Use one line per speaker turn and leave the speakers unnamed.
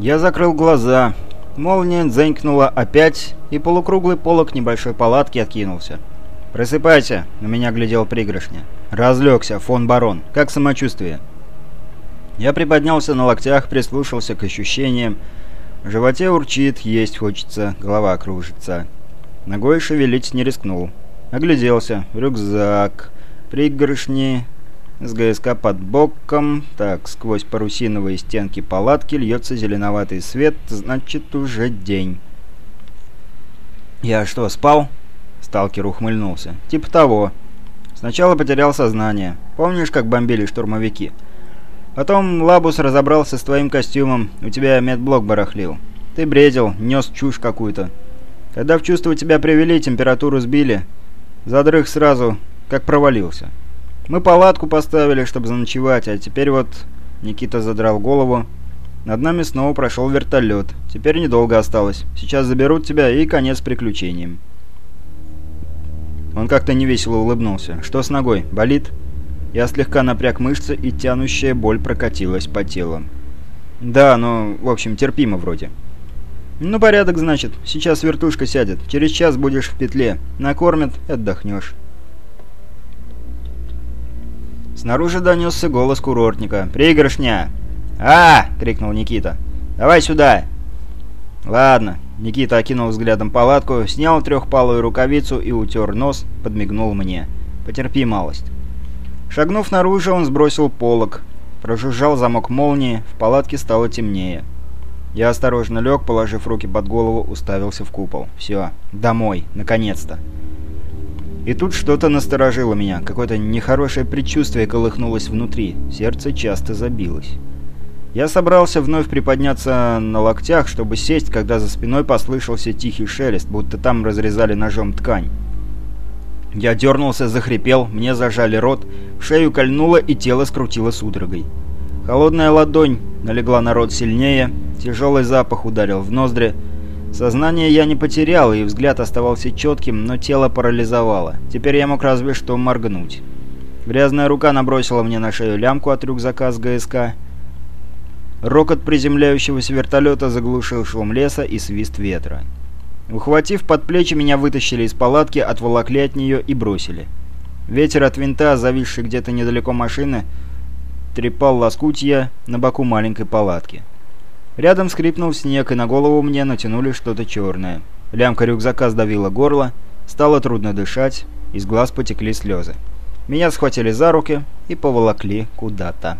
Я закрыл глаза. Молния дзенькнула опять, и полукруглый полок небольшой палатки откинулся. «Просыпайся!» — на меня глядел пригоршня. «Разлегся, фон барон. Как самочувствие?» Я приподнялся на локтях, прислушался к ощущениям. В животе урчит, есть хочется, голова кружится. Ногой шевелить не рискнул. Огляделся. Рюкзак. Пригоршни. С ГСК под боком. Так, сквозь парусиновые стенки палатки льется зеленоватый свет, значит уже день. «Я что, спал?» Сталкер ухмыльнулся. «Типа того. Сначала потерял сознание. Помнишь, как бомбили штурмовики?» Потом Лабус разобрался с твоим костюмом, у тебя медблок барахлил. Ты бредил, нес чушь какую-то. Когда в чувство тебя привели, температуру сбили. Задрых сразу, как провалился. Мы палатку поставили, чтобы заночевать, а теперь вот...» Никита задрал голову. «Над нами снова прошел вертолет. Теперь недолго осталось. Сейчас заберут тебя и конец приключениям». Он как-то невесело улыбнулся. «Что с ногой? Болит?» Я слегка напряг мышцы, и тянущая боль прокатилась по телу. «Да, ну, в общем, терпимо вроде». «Ну, порядок, значит. Сейчас вертушка сядет. Через час будешь в петле. Накормят отдохнешь». Снаружи донесся голос курортника. «Пригоршня!» «А!» — крикнул Никита. «Давай сюда!» «Ладно». Никита окинул взглядом палатку, снял трехпалую рукавицу и утер нос, подмигнул мне. «Потерпи малость». Шагнув наружу, он сбросил полог. Прожужжал замок молнии, в палатке стало темнее. Я осторожно лег, положив руки под голову, уставился в купол. Все, домой, наконец-то. И тут что-то насторожило меня, какое-то нехорошее предчувствие колыхнулось внутри, сердце часто забилось. Я собрался вновь приподняться на локтях, чтобы сесть, когда за спиной послышался тихий шелест, будто там разрезали ножом ткань. Я дернулся, захрипел, мне зажали рот, шею кольнуло и тело скрутило судорогой. Холодная ладонь налегла на рот сильнее, тяжелый запах ударил в ноздри. Сознание я не потерял, и взгляд оставался четким, но тело парализовало. Теперь я мог разве что моргнуть. Грязная рука набросила мне на шею лямку от рюкзака с ГСК. Рокот приземляющегося вертолета заглушил шум леса и свист ветра. Ухватив под плечи, меня вытащили из палатки, отволокли от нее и бросили. Ветер от винта, зависший где-то недалеко машины, трепал лоскутья на боку маленькой палатки. Рядом скрипнул снег, и на голову мне натянули что-то черное. Лямка рюкзака сдавила горло, стало трудно дышать, из глаз потекли слезы. Меня схватили за руки и поволокли куда-то.